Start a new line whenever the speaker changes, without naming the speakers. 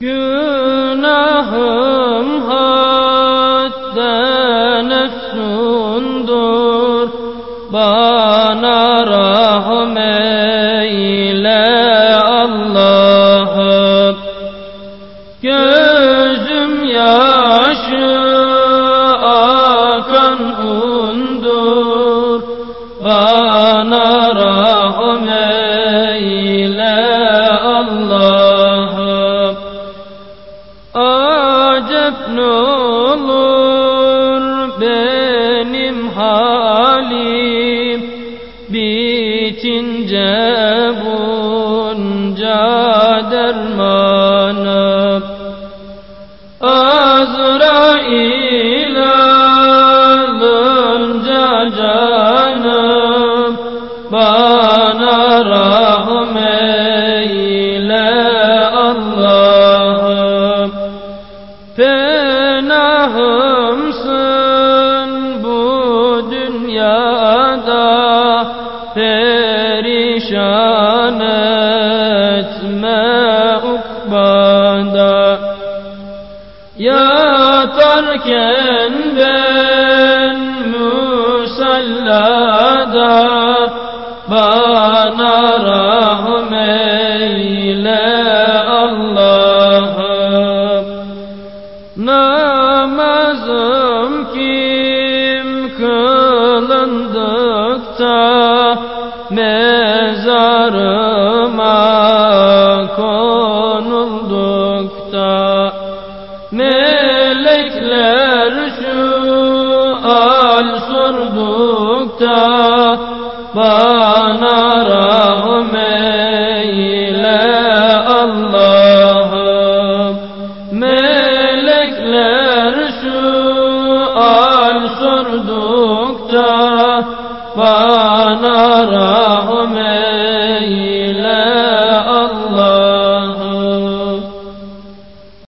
Günahım hadden efsundur. Bana Bitince bunca dermanım Azrail alınca Bana rahm eyle Allah'ım. Penahımsın Perişan etme ukbada. Yatarken ben musallada Bana rahm eyle Allah'ım Namazım kim kılındıkta Mezarıma konuldukta Melekler şu al sordukta Bana rahm eyle Allah'ım. Melekler şu al sordukta Bana